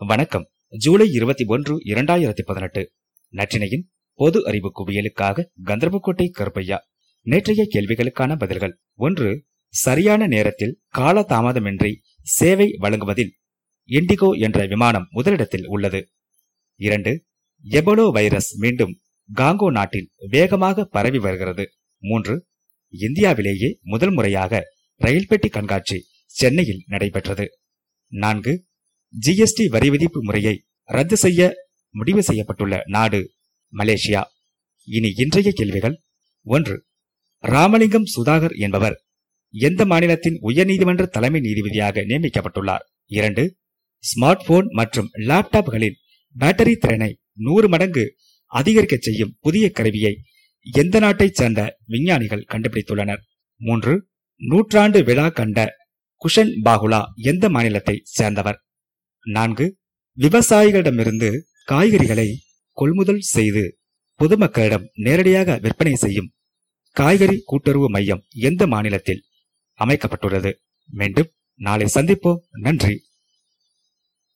வணக்கம். ஜூலை இருபத்தி ஒன்று இரண்டாயிரத்தி பதினெட்டு. நற்றினையின் பொது அறிவு குவியலுக்காக கந்தர்போட்டை கருப்பையா. நேற்றைய கேள்விகளுக்கான பதில்கள். ஒன்று சரியான நேரத்தில் கால தாமதமின்றி சேவை வழங்குவதில் இண்டிகோ என்ற விமானம் முதலிடத்தில் உள்ளது. இரண்டு எபோலோ வைரஸ் மீண்டும் காங்கோ நாட்டில் வேகமாக பரவி வருகிறது. மூன்று இந்தியாவிலேயே முதல் முறையாக ரயில் பெட்டி கண்காட்சி சென்னையில் நடைபெற்றது. நான்கு ஜிஎஸ்டி வரி விதிப்பு முறையை ரத்து செய்ய முடிவு செய்யப்பட்டுள்ள நாடு மலேசியா. இனி இன்றைய கேள்விகள். ஒன்று ராமலிங்கம் சுதாகர் என்பவர் எந்த மாநிலத்தின் உயர்நீதிமன்ற தலைமை நீதிபதியாக நியமிக்கப்பட்டுள்ளார்? இரண்டு ஸ்மார்ட் போன் மற்றும் லேப்டாப்களின் பேட்டரி திறனை நூறு மடங்கு அதிகரிக்க செய்யும் புதிய கருவியை எந்த நாட்டைச் சேர்ந்த விஞ்ஞானிகள் கண்டுபிடித்துள்ளனர்? மூன்று நூற்றாண்டு விழா கண்ட குஷன் பாகுலா எந்த மாநிலத்தை சேர்ந்தவர்? நான்கு விவசாயிகளிடமிருந்து காய்கறிகளை கொள்முதல் செய்து பொதுமக்களிடம் நேரடியாக விற்பனை செய்யும் காய்கறி கூட்டுறவு மையம் எந்த மாநிலத்தில் அமைக்கப்பட்டுள்ளது? மீண்டும் நாளை சந்திப்போம். நன்றி.